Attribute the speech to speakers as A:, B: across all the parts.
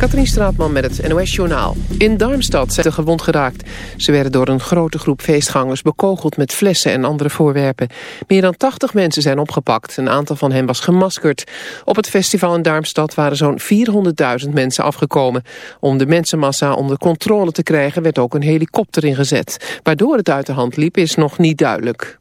A: Katrien Straatman met het NOS-journaal. In Darmstad zijn ze gewond geraakt. Ze werden door een grote groep feestgangers bekogeld met flessen en andere voorwerpen. Meer dan 80 mensen zijn opgepakt. Een aantal van hen was gemaskerd. Op het festival in Darmstad waren zo'n 400.000 mensen afgekomen. Om de mensenmassa onder controle te krijgen werd ook een helikopter ingezet. Waardoor het uit de hand liep is nog niet duidelijk.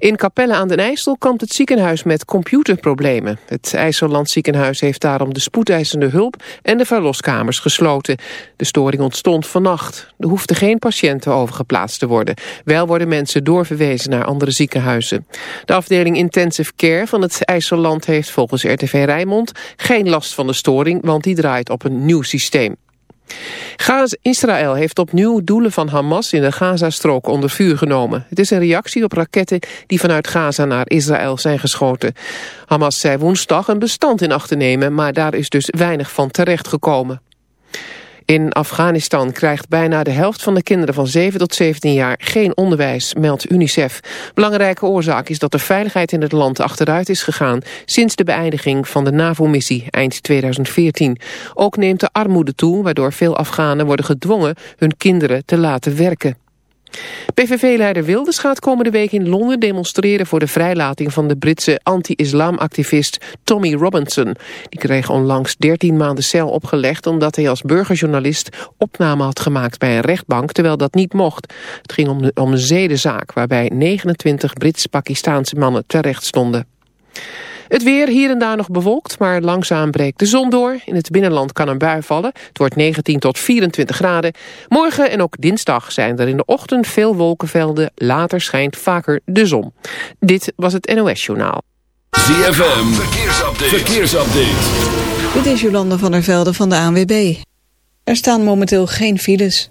A: In Capelle aan den IJssel kampt het ziekenhuis met computerproblemen. Het IJsselland ziekenhuis heeft daarom de spoedeisende hulp en de verloskamers gesloten. De storing ontstond vannacht. Er hoefden geen patiënten overgeplaatst te worden. Wel worden mensen doorverwezen naar andere ziekenhuizen. De afdeling Intensive Care van het IJsselland heeft volgens RTV Rijnmond geen last van de storing, want die draait op een nieuw systeem. Israël heeft opnieuw doelen van Hamas in de Gazastrook onder vuur genomen. Het is een reactie op raketten die vanuit Gaza naar Israël zijn geschoten. Hamas zei woensdag een bestand in acht te nemen, maar daar is dus weinig van terecht gekomen. In Afghanistan krijgt bijna de helft van de kinderen van 7 tot 17 jaar geen onderwijs, meldt UNICEF. Belangrijke oorzaak is dat de veiligheid in het land achteruit is gegaan sinds de beëindiging van de NAVO-missie eind 2014. Ook neemt de armoede toe, waardoor veel Afghanen worden gedwongen hun kinderen te laten werken. PVV-leider Wilders gaat komende week in Londen demonstreren voor de vrijlating van de Britse anti-islamactivist Tommy Robinson. Die kreeg onlangs 13 maanden cel opgelegd omdat hij als burgerjournalist opname had gemaakt bij een rechtbank, terwijl dat niet mocht. Het ging om, om een zedenzaak waarbij 29 Brits-Pakistaanse mannen terecht stonden. Het weer hier en daar nog bewolkt, maar langzaam breekt de zon door. In het binnenland kan een bui vallen. Het wordt 19 tot 24 graden. Morgen en ook dinsdag zijn er in de ochtend veel wolkenvelden. Later schijnt vaker de zon. Dit was het NOS Journaal.
B: ZFM, verkeersupdate. verkeersupdate.
C: Dit is Jolanda van der Velde van de ANWB. Er staan momenteel geen files.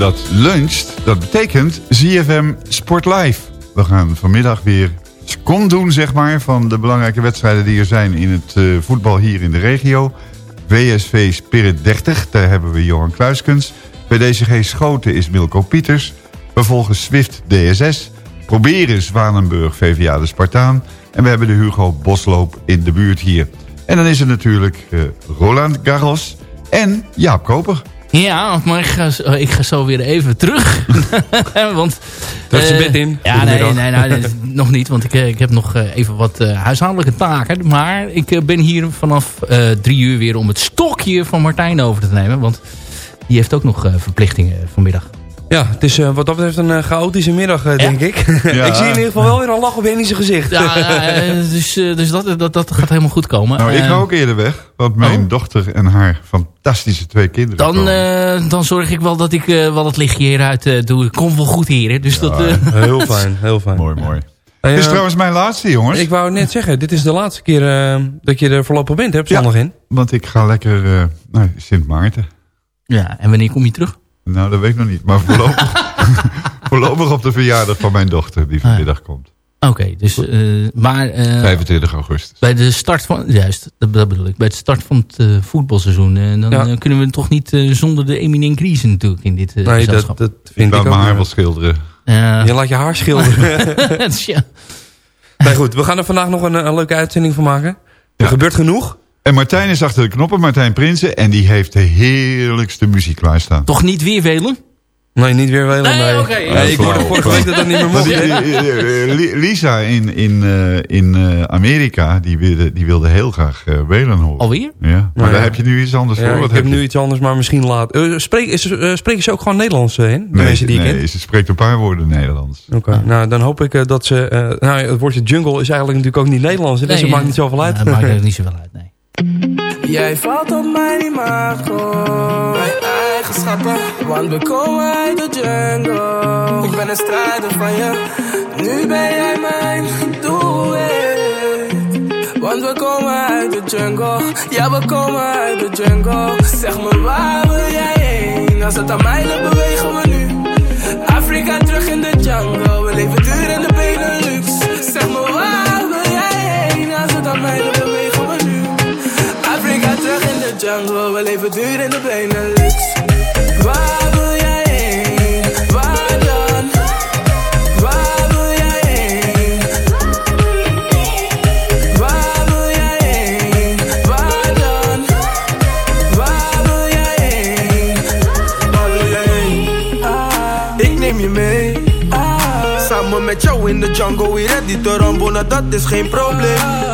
D: Dat luncht, dat betekent ZFM Sport Live. We gaan vanmiddag weer kom doen, zeg maar, van de belangrijke wedstrijden die er zijn in het eh, voetbal hier in de regio. VSV Spirit 30, daar hebben we Johan Kluiskens. Bij DCG Schoten is Milko Pieters. Vervolgens Swift DSS. Proberen Zwanenburg VVA de Spartaan. En we hebben de Hugo Bosloop in de buurt hier. En dan is er natuurlijk eh, Roland Garros en Jaap Koper.
E: Ja, maar ik ga, zo- ik ga zo weer even terug. want,
F: is je
E: eh,
F: bed in.
E: Ja, nee, nee, nee, nee, nog niet. Want ik, eh, ik heb nog eh, even wat huishoudelijke taken. Maar ik ben hier vanaf drie uur weer om het stokje van Martijn over te nemen. Want die heeft ook nog verplichtingen vanmiddag.
F: Ja, het is eh, wat dat betreft een eh, chaotische middag, eh, denk ik.
D: Ja.
F: ik zie in ieder geval wel weer een lach op Henny's gezicht.
E: Ja, dus, dus dat, dat, dat gaat helemaal goed komen.
D: Nou, ik ga ook eerder weg. Want mijn dochter en haar fantastische twee kinderen
E: dan,
D: komen.
E: eh, dan zorg ik wel dat ik eh, wel het lichtje hieruit doe. Ik kom wel goed heren. Dus dat, eh,
F: heel fijn, heel fijn.
D: Mooi, mooi. Dit is trouwens mijn laatste, jongens.
F: Ik wou net zeggen, dit is de laatste keer eh, dat je er voorlopig bent, hè, zondag in.
D: Want ik ga lekker uh, nou, Sint Maarten.
E: ja, en wanneer kom je terug?
D: Nou, dat weet ik nog niet. Maar voorlopig, voorlopig op de verjaardag van mijn dochter, die vanmiddag komt.
E: Oké, dus, uh, maar... Uh,
D: 25 augustus.
E: Bij de start van, juist, dat, dat bedoel ik. Bij de start van het uh, voetbalseizoen, uh, dan ja. kunnen we toch niet uh, zonder de eminent Griezen natuurlijk in dit uh,
F: nee, dat, dat vind
D: ik,
F: ik
D: mijn haar wel schilderen.
F: Je laat je haar schilderen.
E: ja.
F: Nee, goed, we gaan er vandaag nog een, een leuke uitzending van maken. Er ja. gebeurt genoeg.
D: En Martijn is achter de knoppen, Martijn Prinsen. En die heeft de heerlijkste muziek klaarstaan.
E: Toch niet weer velen?
F: Nee, niet weer Welen.
E: Nee,
F: nee.
E: Okay.
F: nee ik hoorde vorige week dat dat niet meer mocht.
D: Lisa in, in, uh, in uh, Amerika, die wilde, die wilde heel graag uh, Welen horen.
E: Alweer?
D: Ja, maar
F: nou,
D: daar
F: ja.
D: heb je nu iets anders
F: ja,
D: voor. Wat
F: ik heb, heb nu iets anders, maar misschien later. Spreek, spreken ze ook gewoon Nederlands in? De
D: nee,
F: mensen die
D: nee,
F: ik ken?
D: ze spreekt een paar woorden Nederlands.
F: Oké, okay. nou dan hoop ik dat ze... nou, het woordje jungle is eigenlijk natuurlijk ook niet Nederlands. Dus nee, het maakt niet zoveel uit.
E: Dat maakt er niet zoveel uit, nee.
G: Jij valt op mijn imago Mijn eigen schatten Want we komen uit de jungle. Ik ben een strijder van je Nu ben jij mijn doelwit Want we komen uit de jungle. Ja, we komen uit de jungle. Zeg me waar wil jij heen? Als het aan mij ligt bewegen we nu. Afrika terug in de jungle. We leven duur in de Benelux. Zeg me waar wil jij heen? Als het aan mij ligt jungle, we leven duur in de Benelux. Waar wil jij heen? Waar dan? Waar wil jij heen? Waar wil jij heen? Waar dan? Waar wil jij heen? Heen? Ah, ik neem je mee. Ah, samen met jou in de jungle, we ready te rambo, nou dat is geen probleem.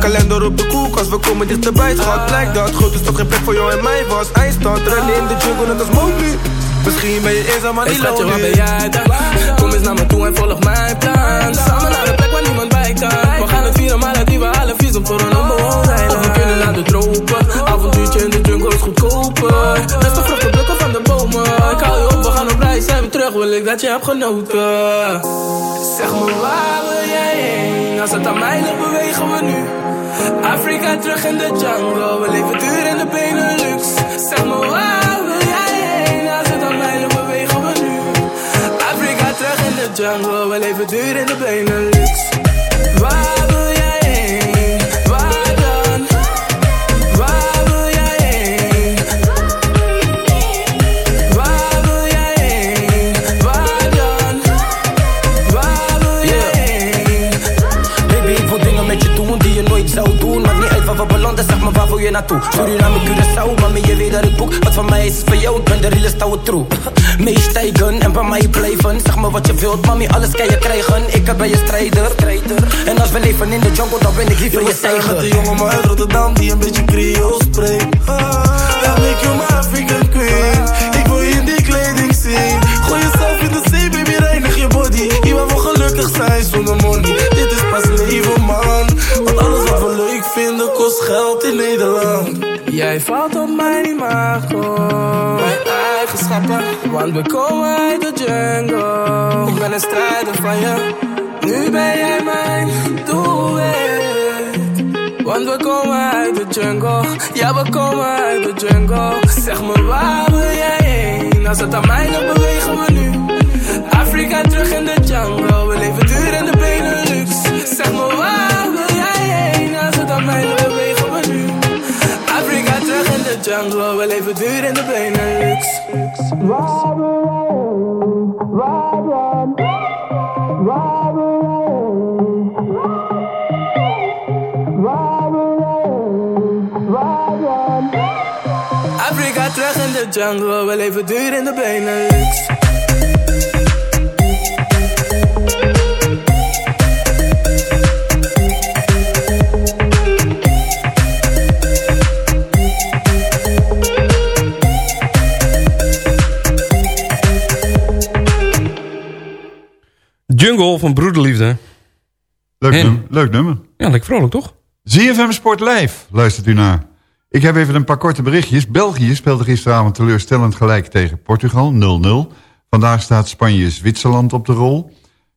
G: Kalender op de koelkast, we komen dichterbij. Schat, blijkt dat groot is toch geen plek voor jou en mij was. Eindstand, rennen in de jungle, net als Mowgli. Misschien ben je eenzaam, maar niet lonely. waar ben jij dan? Kom eens naar me toe en volg mijn plan. Samen naar de plek waar niemand bij kan. We gaan het vieren, maar dat die we alle visum voor een nummer zijn. We kunnen naar de tropen. Avontuurtje in de jungle is goedkoper. Beste vruchten plukken van de bomen. Ik hou je terug. Wil ik dat je hebt genoten. Zeg me waar wil jij heen? Als het aan mij ligt, bewegen we nu. Afrika terug in de jungle, we leven duur in de Benelux. Zeg me waar wil jij heen? Als het aan mij ligt, bewegen we nu. Afrika terug in de jungle, we leven duur in de Benelux. Waar wil jij
H: maar waar wil je naartoe? Suriname, Curaçao, mami, je weet dat ik boek. Wat van mij is voor jou, ik ben de realest ouwe true. Meestijgen en bij mij blijven. Zeg me wat je wilt, mami, alles kan je krijgen. Ik ben je strijder. En als we leven in de jungle, dan ben ik liever je tijger.
G: Met de jongen maar uit Rotterdam die een beetje Creool spreekt. Ja, make you my African queen. Ik wil je in die kleding zien. Gooi jezelf in de zee, baby, reinig je body. Hier waar we gelukkig zijn zonder money. Jij valt op mijn imago. Mijn eigenschappen. Want we komen uit de jungle. Ik ben een strijder van je. Nu ben jij mijn doelwit. Want we komen uit de jungle. Ja, we komen uit de jungle. Zeg me waar wil jij heen? Als het aan mij ligt, bewegen we nu. Afrika terug in de jungle. We leven duur in de Benelux. Zeg me waar de jungle. We leven duur in de Benelux. Afrika terug in de jungle, we leven duur in de Benelux.
D: Leuk, nummer.
F: Ja, lekker vrolijk toch?
D: ZFM Sport Live, luistert u naar. Ik heb even een paar korte berichtjes. België speelde gisteravond teleurstellend gelijk tegen Portugal, 0-0. Vandaag staat Spanje-Zwitserland op de rol.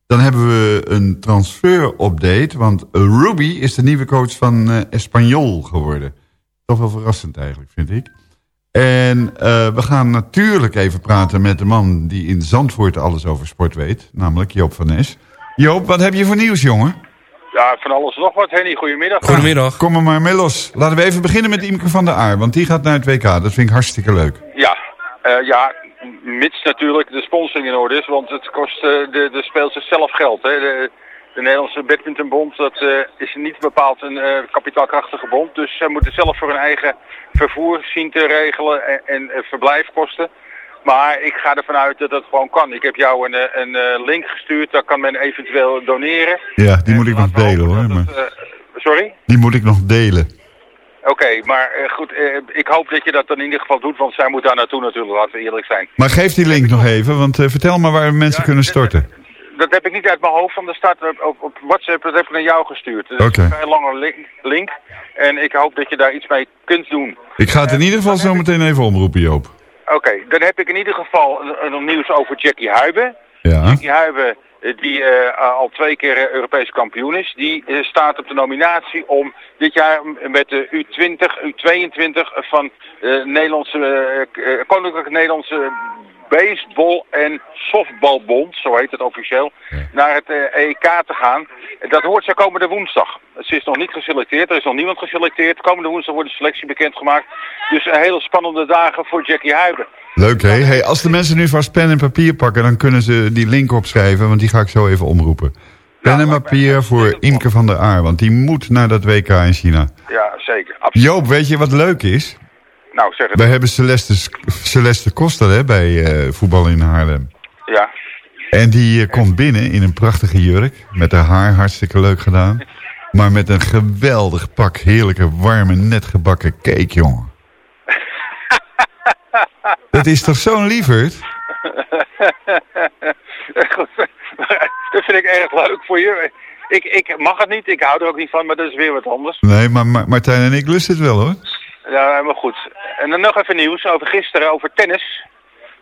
D: Dan hebben we een transfer-update, want Ruby is de nieuwe coach van eh, Espanyol geworden. Toch wel verrassend eigenlijk, vind ik. En eh, we gaan natuurlijk even praten met de man die in Zandvoort alles over sport weet, namelijk Joop van Nes. Joop, wat heb je voor nieuws, jongen?
I: Ja, van alles nog wat, Henny. Goedemiddag.
F: Goedemiddag.
D: Kom er maar mee los. Laten we even beginnen met Imke van der Aar, want die gaat naar het WK. Dat vind ik hartstikke leuk.
I: Ja, eh, ja, mits natuurlijk de sponsoring in orde is, want het kost eh, de, de speelsters zelf geld. Hè. De, de Nederlandse badmintonbond, dat eh, is niet bepaald een eh, kapitaalkrachtige bond. Dus zij moeten zelf voor hun eigen vervoer zien te regelen en, en verblijfkosten. Maar ik ga ervan uit dat dat gewoon kan. Ik heb jou een, eh, een eh, link gestuurd, daar kan men eventueel doneren.
D: Ja, die moet ik nog delen hoor. Maar
I: Eh, sorry?
D: die moet ik nog delen.
I: Oké, maar goed, ik hoop dat je dat dan in ieder geval doet, want zij moet daar naartoe natuurlijk, laten we eerlijk zijn.
D: Maar geef die link nog even, want vertel maar waar mensen kunnen storten.
I: Dat heb ik niet uit mijn hoofd, want er staat op, op, WhatsApp, dat heb ik naar jou gestuurd. Dat is een vrij lange link, link en ik hoop dat je daar iets mee kunt doen.
D: Ik ga het in ieder geval zo meteen even omroepen, Joop.
I: Oké, dan heb ik in ieder geval een, een nieuws over Jackie Huiben.
D: Ja.
I: Jackie Huiben, eh, die eh, al twee keer eh, Europees kampioen is, die staat op de nominatie om dit jaar met de U20, U22 van de Nederlandse, Koninklijke Nederlandse Baseball- en Softbalbond, zo heet het officieel, naar het eh, EK te gaan. Dat hoort ze komende woensdag. Ze is nog niet geselecteerd, er is nog niemand geselecteerd. Komende woensdag wordt de selectie bekendgemaakt. Dus een hele spannende dagen voor Jackie Huiben.
D: Leuk, hè? Hey, als de mensen nu vast pen en papier pakken, dan kunnen ze die link opschrijven, want die ga ik zo even omroepen. Pen en papier voor Imke van der Aar, want die moet naar dat WK in China.
I: Ja, zeker. Absoluut.
D: Joop, weet je wat leuk is?
I: Nou, zeg het.
D: Wij hebben Celeste, Celeste Koster hè, bij eh, voetbal in Haarlem.
I: Ja.
D: En die eh, komt binnen in een prachtige jurk. Met haar haar hartstikke leuk gedaan. Maar met een geweldig pak heerlijke, warme, net gebakken cake, jongen. Dat is toch zo'n lieverd?
I: Dat vind ik erg leuk voor je. Ik, ik mag het niet, ik hou er ook niet van, maar dat is weer wat anders.
D: Nee, maar Ma- Martijn en ik lusten het wel, hoor.
I: Ja, helemaal goed. En dan nog even nieuws over gisteren, over tennis.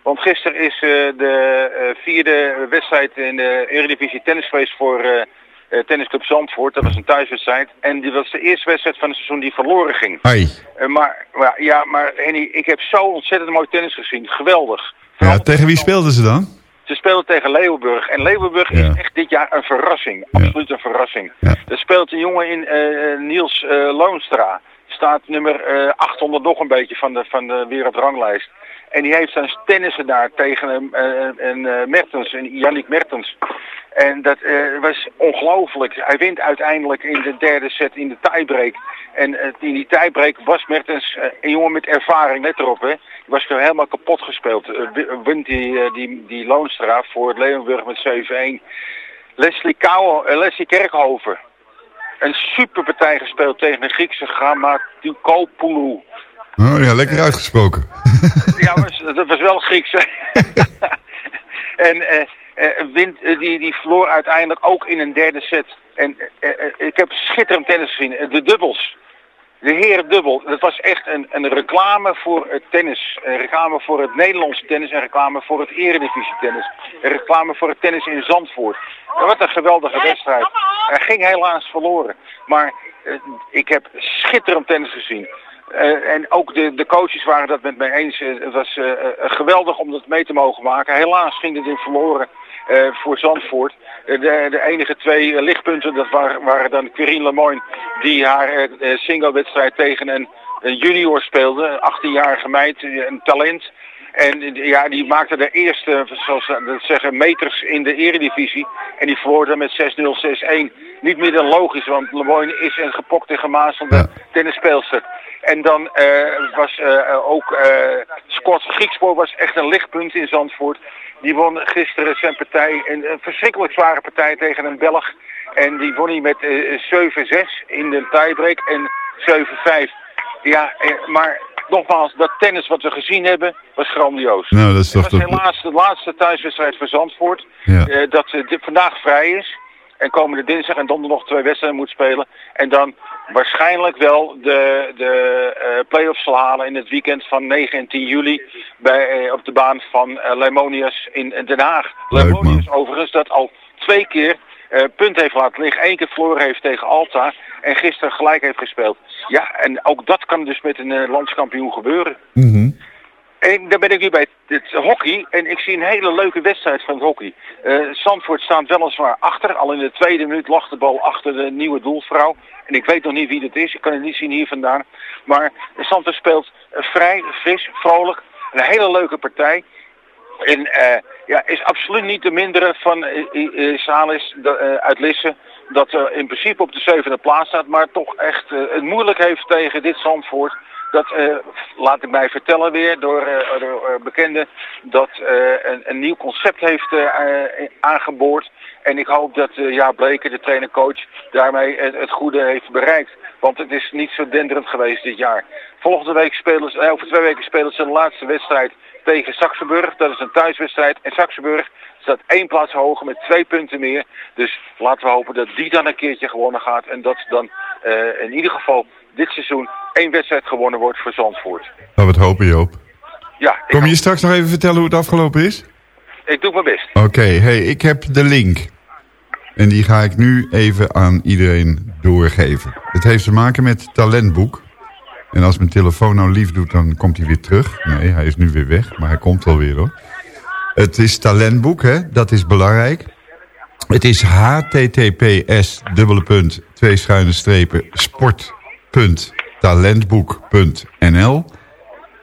I: Want gisteren is eh, de eh, vierde wedstrijd in de Eredivisie tennis geweest voor eh, Tennisclub Zandvoort. Dat was een thuiswedstrijd. En die was de eerste wedstrijd van het seizoen die verloren ging. Maar, maar, ja, maar Henny, ik heb zo ontzettend mooi tennis gezien. Geweldig.
D: Ja, tegen wie speelden ze dan?
I: Ze speelden tegen Leeuwenburg. En Leeuwenburg
D: Ja.
I: is echt dit jaar een verrassing. Absoluut een verrassing. Er speelt een jongen in, Niels Loonstra. Staat nummer eh 800 nog een beetje van de, van de wereldranglijst. En die heeft zijn tennissen daar tegen een, eh, eh, Mertens, een Yannick Mertens. En dat eh, was ongelooflijk. Hij wint uiteindelijk in de derde set in de tiebreak. En eh, in die tiebreak was Mertens eh, een jongen met ervaring, let erop hè. Die was gewoon helemaal kapot gespeeld. Eh, wi- wint die, eh, die, die Loonstra voor Leeuwenburg met 7-1. Leslie, Kouwen, eh, Leslie Kerkhoven. Een superpartij gespeeld tegen de Griekse Grammatikopoulou.
D: Oh ja, lekker uitgesproken.
I: Ja, dat was wel Grieks. en eh, eh, wint, eh, die, die verloor uiteindelijk ook in een derde set. En eh, eh, ik heb schitterend tennis gezien. Eh, De dubbels. De heren dubbel. Dat was echt een, een reclame voor het tennis. Een reclame voor het Nederlandse tennis. En reclame voor het eredivisie tennis. Een reclame voor het tennis in Zandvoort. En wat een geweldige wedstrijd. Hij ging helaas verloren. Maar eh, ik heb schitterend tennis gezien. Eh, en ook de, de coaches waren dat met mij eens. Eh, het was geweldig om dat mee te mogen maken. Helaas ging het in verloren eh, voor Zandvoort. Eh, de, de enige twee eh, lichtpunten dat waren, waren dan Corinne Lemoyne... die haar eh, singlewedstrijd tegen een, een junior speelde. Een 18-jarige meid, een talent... En ja, die maakte de eerste, zoals ze dat zeggen, meters in de eredivisie. En die verloor dan met 6-0, 6-1. Niet meer dan logisch, want Lemoyne is een gepokte, gemazelde tennisspeelster. En dan eh, was eh, ook eh Scott Griekspoor was echt een lichtpunt in Zandvoort. Die won gisteren zijn partij, een, een verschrikkelijk zware partij tegen een Belg. En die won hij met eh 7-6 in de tiebreak en 7-5. Ja, maar nogmaals, dat tennis wat we gezien hebben, was grandioos.
D: Nou, dat is toch
I: Het was de laatste thuiswedstrijd voor Zandvoort.
D: Ja.
I: dat vandaag vrij is. En komende dinsdag en donderdag nog twee wedstrijden moet spelen. En dan waarschijnlijk wel de, de eh play-offs zal halen in het weekend van 9 en 10 juli. Bij, eh, op de baan van eh, Leimonius in Den Haag. Leimonius overigens dat al twee keer punt heeft laten liggen. Eén keer verloren heeft tegen Alta. En gisteren gelijk heeft gespeeld. Ja, en ook dat kan dus met een landskampioen gebeuren.
D: Mhm.
I: En dan ben ik nu bij het hockey en ik zie een hele leuke wedstrijd van het hockey. Eh Zandvoort staat weliswaar achter, al in de tweede minuut lag de bal achter de nieuwe doelvrouw. En ik weet nog niet wie dat is, ik kan het niet zien hier vandaan. Maar Zandvoort speelt vrij, fris, vrolijk, een hele leuke partij. En eh, ja, is absoluut niet de mindere van eh, Salis uit Lisse. Dat eh, in principe op de zevende plaats staat, maar toch echt het moeilijk heeft tegen dit Zandvoort. Dat eh, laat ik mij vertellen weer door, eh, door eh, bekenden dat een, een nieuw concept heeft aangeboord. En ik hoop dat Jaap Bleker, de trainer-coach, daarmee het, het goede heeft bereikt. Want het is niet zo denderend geweest dit jaar. Volgende week spelen ze, over twee weken spelen ze de laatste wedstrijd tegen Saxenburg. Dat is een thuiswedstrijd. En Saxenburg staat één plaats hoger met twee punten meer. Dus laten we hopen dat die dan een keertje gewonnen gaat. En dat dan eh, in ieder geval dit seizoen één wedstrijd gewonnen wordt voor Zandvoort.
D: We het hopen, Joop.
I: Ja, ik,
D: Kom je straks nog even vertellen hoe het afgelopen is?
I: ik doe mijn best.
D: Oké, hey, ik heb de link. En die ga ik nu even aan iedereen doorgeven. Het heeft te maken met talentboek. En als mijn telefoon nou lief doet, dan komt hij weer terug. Nee, hij is nu weer weg, maar hij komt wel weer hoor. Het is talentboek, hè? dat is belangrijk. Het is https dubbele punt twee schuine strepen sport talentboek.nl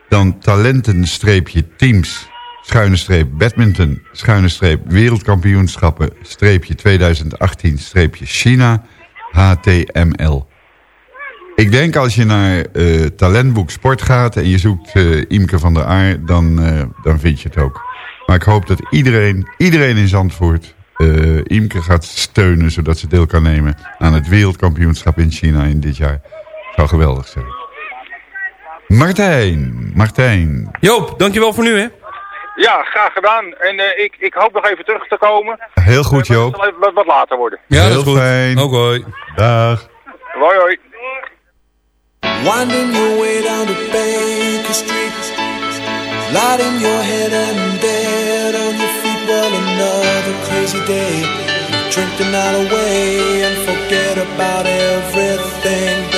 D: dan talenten streepje teams schuine streep badminton schuine streep wereldkampioenschappen streepje 2018 streepje China HTML. Ik denk als je naar eh, talentboek sport gaat en je zoekt eh, Imke van der Aar, dan, eh, dan vind je het ook. Maar ik hoop dat iedereen, iedereen in Zandvoort Imke gaat steunen... zodat ze deel kan nemen aan het wereldkampioenschap in China in dit jaar. Zou geweldig zijn. Martijn, Martijn.
F: Joop, dankjewel voor nu hè.
I: Ja, graag gedaan. En eh, ik, ik hoop nog even terug te komen.
D: Heel goed,
I: Het
D: Joop.
I: zal even wat, wat later worden.
F: Ja,
D: Heel
F: dat is goed.
D: fijn.
F: Ook hoi.
D: Dag.
I: Hoi hoi.
J: Winding your way down to Baker Street, lighting your head and dead on your feet. Well, another crazy day. Drink the night away and forget about everything.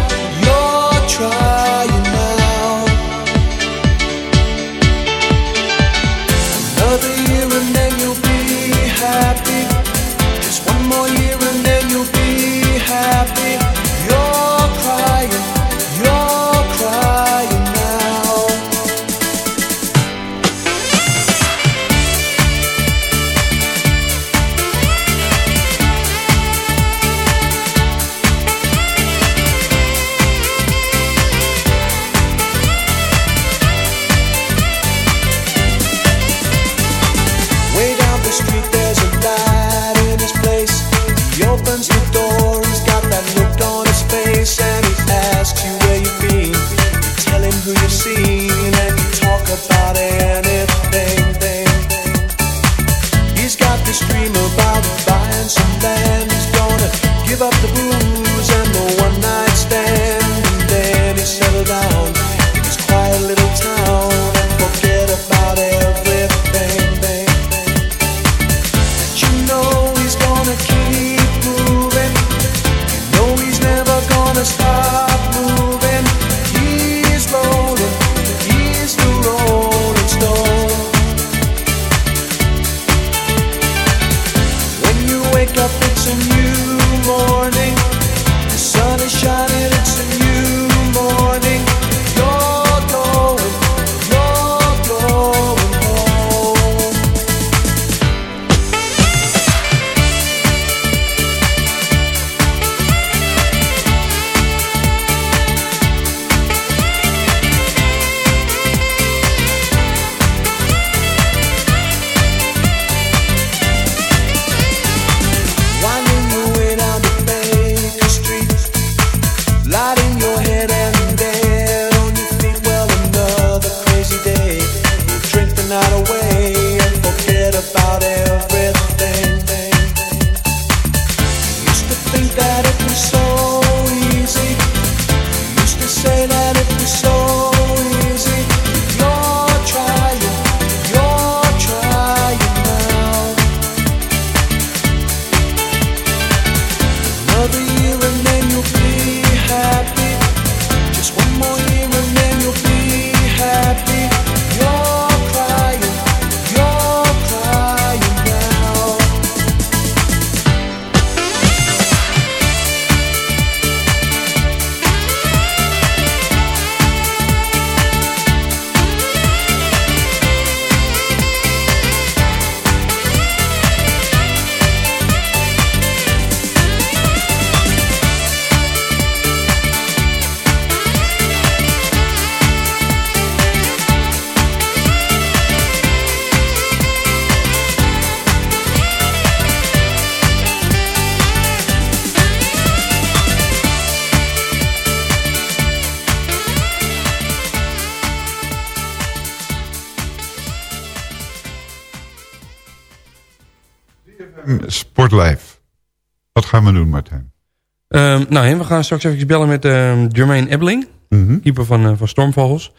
F: nou, we gaan straks even bellen met ehm, Jermaine Ebbeling.
D: Mhm.
F: Keeper van, eh, van Stormvogels.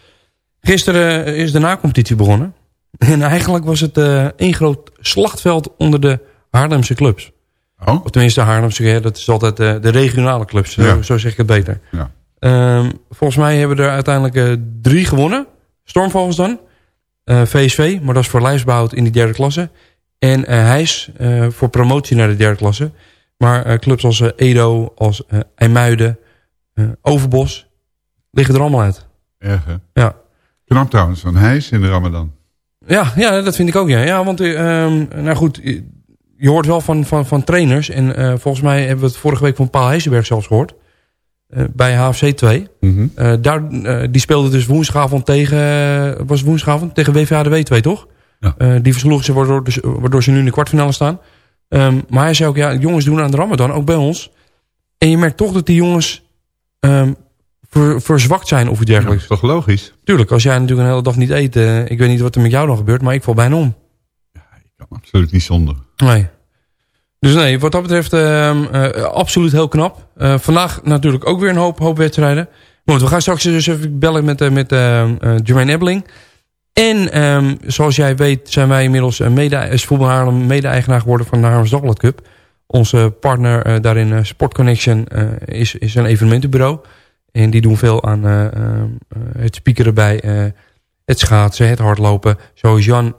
F: Gisteren eh, is de nacompetitie begonnen. En eigenlijk was het eh, één groot slachtveld onder de Haarlemse clubs.
D: Oh?
F: Of tenminste, Haarlemse, dat is altijd de regionale clubs. Zo,
D: Ja.
F: zo zeg ik het beter.
D: Ja.
F: Ehm, volgens mij hebben er uiteindelijk drie gewonnen. Stormvogels dan. VSV, maar dat is voor lijfsbehoud in die derde klasse. En Heijs eh, voor promotie naar de derde klasse. Maar eh, clubs als eh, Edo, als eh IJmuiden, Overbos... liggen er allemaal uit.
D: Erg, hè?
F: Ja.
D: Knap trouwens, van Hijs in de Ramadan.
F: Ja, ja, dat vind ik ook, ja. Ja, want, eh, ehm, nou goed, je hoort wel van, van, van trainers. En volgens mij hebben we het vorige week van Paul Heijzenberg zelfs gehoord. eh, bij HFC 2.
D: Mhm.
F: Daar, die speelde dus woensdagavond tegen, was woensdagavond? Tegen WVHDW 2, toch?
D: Ja.
F: Die versloegen ze, waardoor, dus, waardoor ze nu in de kwartfinale staan. Ehm, maar hij zei ook, ja, jongens doen aan de Ramadan, ook bij ons. En je merkt toch dat die jongens ehm, ver- verzwakt zijn of iets dergelijks.
D: toch logisch?
F: Tuurlijk, als jij natuurlijk een hele dag niet eet... eh, ik weet niet wat er met jou dan gebeurt, maar ik val bijna om.
D: Absoluut niet zonder.
F: Nee. Dus nee, wat dat betreft ehm, eh, absoluut heel knap. Eh, vandaag natuurlijk ook weer een hoop, hoop wedstrijden. Maar we gaan straks dus even bellen met, met Jermaine Ebbeling. En ehm, zoals jij weet zijn wij inmiddels een mede, is Voetbal Haarlem mede-eigenaar geworden van de Haarlems Dagblad Cup. Onze partner eh, daarin, eh, Sport Connection, eh, is, is een evenementenbureau. En die doen veel aan eh, eh, het speakeren bij eh, het schaatsen, het hardlopen. Zo is Jan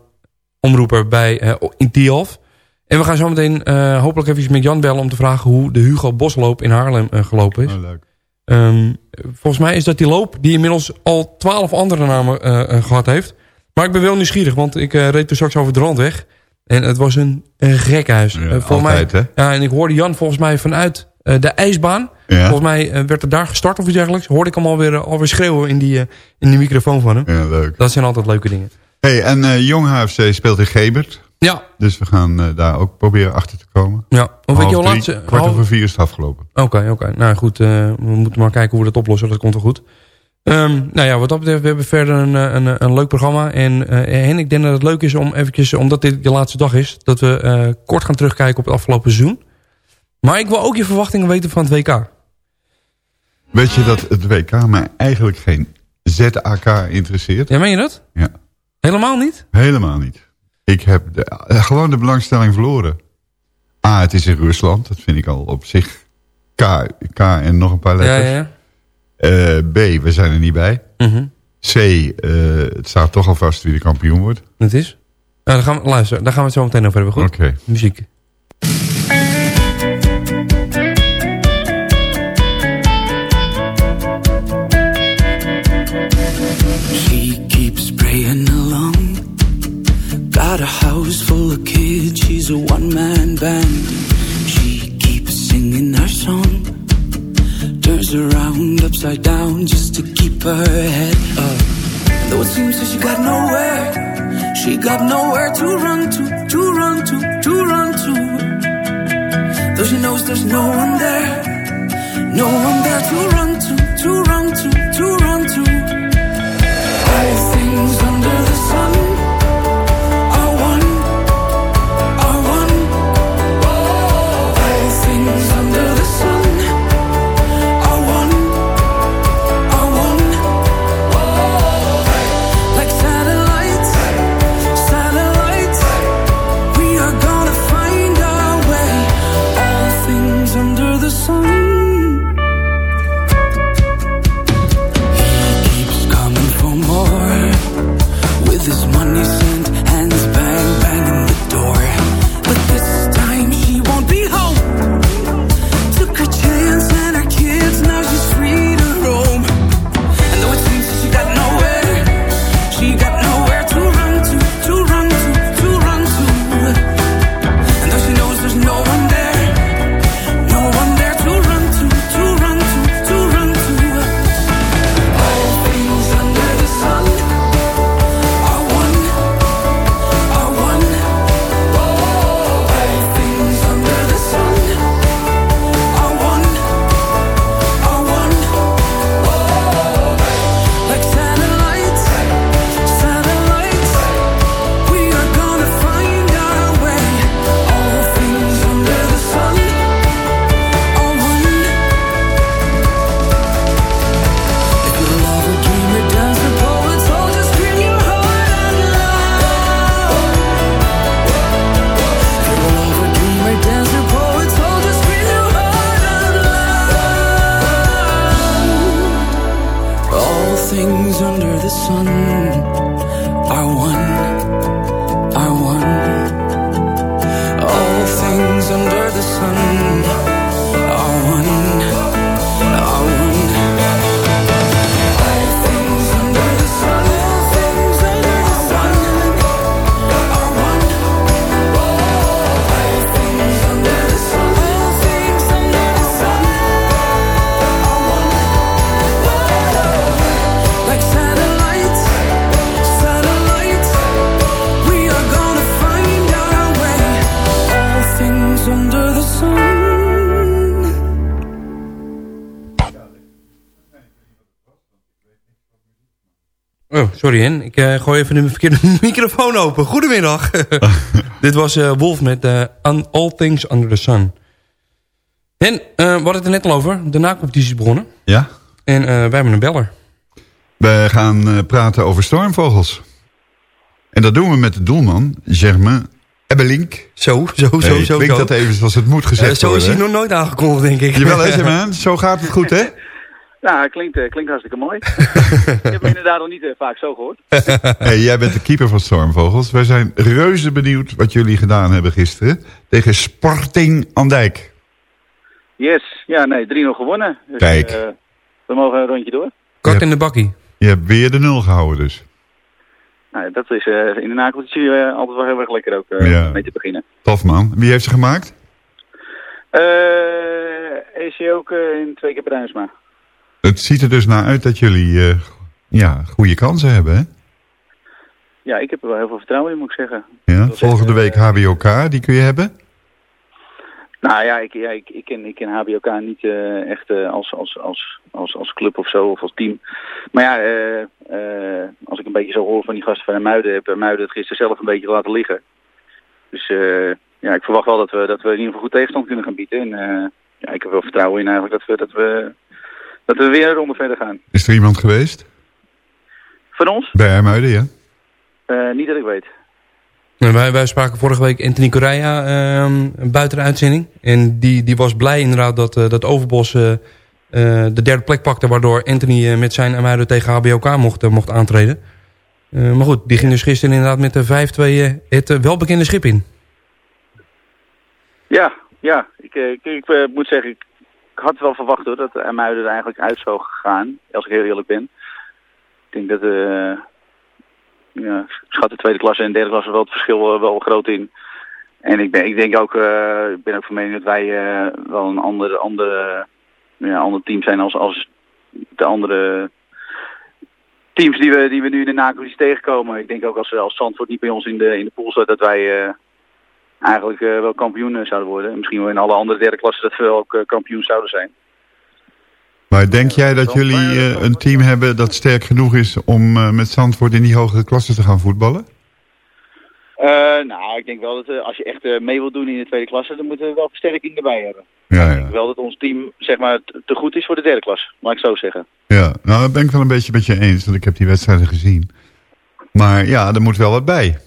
F: omroeper bij eh in Tialf. En we gaan zo meteen eh, hopelijk even met Jan bellen om te vragen hoe de Hugo Bosloop in Haarlem eh, gelopen is.
D: Oh, leuk.
F: Ehm, volgens mij is dat die loop die inmiddels al twaalf andere namen eh, eh, gehad heeft. Maar ik ben wel nieuwsgierig, want ik eh, reed toen straks over de randweg. En het was een, een gekhuis. Eh, volgens
D: altijd,
F: mij, Ja, en ik hoorde Jan volgens mij vanuit eh, de ijsbaan.
D: Ja.
F: Volgens mij eh, werd er daar gestart of iets dergelijks. Hoorde ik hem alweer, eh, alweer schreeuwen in die, eh, in die microfoon van hem.
D: Ja, leuk.
F: Dat zijn altijd leuke dingen.
D: Hey, en eh, Jong HFC speelt in Gebert.
F: Ja.
D: Dus we gaan eh, daar ook proberen achter te komen.
F: Ja. Of weet je
D: Half
F: hoe
D: drie,
F: laat ze-
D: Kwart
F: half-
D: over vier is het afgelopen.
F: Oké, oké. Nou goed, eh, we moeten maar kijken hoe we dat oplossen. Dat komt wel goed. Ehm, nou ja, wat dat betreft, we hebben verder een, eh, een, een leuk programma. En, eh, en ik denk dat het leuk is om eventjes, omdat dit de laatste dag is... dat we eh, kort gaan terugkijken op het afgelopen seizoen. Maar ik wil ook je verwachtingen weten van het WK.
D: Weet je dat het WK mij eigenlijk geen ZAK interesseert?
F: Ja, meen je dat?
D: Ja.
F: Helemaal niet?
D: Helemaal niet. Ik heb de, gewoon de belangstelling verloren. A, het is in Rusland. Dat vind ik al op zich K, K en nog een paar letters.
F: ja, ja.
D: Eh, B, we zijn er niet bij.
F: Mhm.
D: C, eh, het staat toch al vast wie de kampioen wordt.
F: Dat is? Nou, dan gaan we, luisteren, daar gaan we het zo meteen over hebben. Goed?
D: Oké.
F: Muziek.
K: She keeps praying along. Got a house full of kids, she's a one man band. She keeps singing her song. Turns around upside down just to keep her head up. Though it seems that she got nowhere, she got nowhere to run to, to run to, to run to. Though she knows there's no one there, no one there to run to, to run to, to run to. All things under the sun
F: sorry Hen. Ik eh, gooi even de verkeerde microfoon open. Goedemiddag. Dit was eh, Wolf met Un- All Things Under the Sun. Eh, we hadden het er net al over. De nacompetitie is begonnen.
D: Ja?
F: En wij hebben een beller.
D: We gaan praten over stormvogels. En dat doen we met de doelman, Germain Ebbelink.
F: Zo, zo, zo,
D: Hey,
F: zo.
D: klinkt
F: zo.
D: dat even zoals het moet gezegd
F: Eh, zo is hij nog nooit aangekondigd, denk ik.
D: Jawel, hè, Germain? Zo gaat het goed, hè?
L: Ja, klinkt, eh, klinkt hartstikke mooi. ik heb inderdaad nog niet eh, vaak zo gehoord.
D: Hey, jij bent de keeper van Stormvogels. Wij zijn reuze benieuwd wat jullie gedaan hebben gisteren tegen Sporting Andijk.
L: Yes, ja, nee, 3-0 gewonnen. Dus,
D: Kijk.
L: eh, we mogen een rondje door.
F: Kort in de bakkie.
D: Je hebt weer de nul gehouden dus.
L: Nou, dat is eh, in de eh, altijd wel heel erg lekker ook eh,
D: Ja.
L: mee te beginnen.
D: Tof man. Wie heeft ze gemaakt?
L: Eh is hij ook in twee keer Bruinsma.
D: Het ziet er dus naar uit dat jullie eh, ja, goede kansen hebben, hè?
L: Ja, ik heb er wel heel veel vertrouwen in, moet ik zeggen.
D: Ja, volgende week HBOK, die kun je hebben.
L: Nou ja, ik, ja, ik, ik, ken, ik ken HBOK niet eh, echt eh, als, als, als, als, als club of zo, of als team. Maar ja, eh, eh, als ik een beetje zo hoor van die gasten van Muiden, heb Muiden het gisteren zelf een beetje laten liggen. Dus eh, ja, ik verwacht wel dat we, dat we in ieder geval goed tegenstand kunnen gaan bieden. En eh, ja, ik heb wel vertrouwen in eigenlijk dat we, dat we, dat we weer een ronde verder gaan.
D: Is er iemand geweest?
L: Van ons?
D: Bij Hermuiden, ja.
L: Eh, niet dat ik weet.
F: Nou, wij, wij spraken vorige week Anthony Correa ehm, buiten de uitzending. En die, die was blij inderdaad dat, eh, dat Overbos eh, de derde plek pakte... waardoor Anthony met zijn Amuiden tegen HBOK mocht, mocht aantreden. Eh, maar goed, die ging dus gisteren inderdaad met de 5-2 eh, het welbekende schip in.
L: Ja, ja. Ik, ik, ik, moet zeggen, ik had wel verwacht hoor, dat Muiden er eigenlijk uit zou gaan. Als ik heel eerlijk ben. Ik denk dat, eh ja, schat de tweede klasse en derde klasse wel het verschil eh, wel groot in. En ik, ben, ik denk ook, eh, ik ben ook van mening dat wij wel een ander, andere, ja, ander team zijn als, als de andere teams die we, die we nu in de nacompetitie tegenkomen. Ik denk ook als, als Zandvoort niet bij ons in de, in de pool staat, dat wij eigenlijk eh, wel kampioen eh, zouden worden. Misschien wel in alle andere derde klassen dat we ook eh, kampioen zouden zijn.
D: Maar denk jij dat jullie eh, een team hebben dat sterk genoeg is om eh, met Zandvoort in die hogere klassen te gaan voetballen?
L: Eh, nou, ik denk wel dat als je echt eh, mee wilt doen in de tweede klasse, dan moeten we wel versterking erbij hebben.
D: Ja,
L: Ik
D: ja.
L: denk wel dat ons team zeg maar te goed is voor de derde klas, laat ik zo zeggen.
D: ja. Nou, dat ben ik wel een beetje met je eens, want ik heb die wedstrijden gezien. Maar ja, er moet wel wat bij.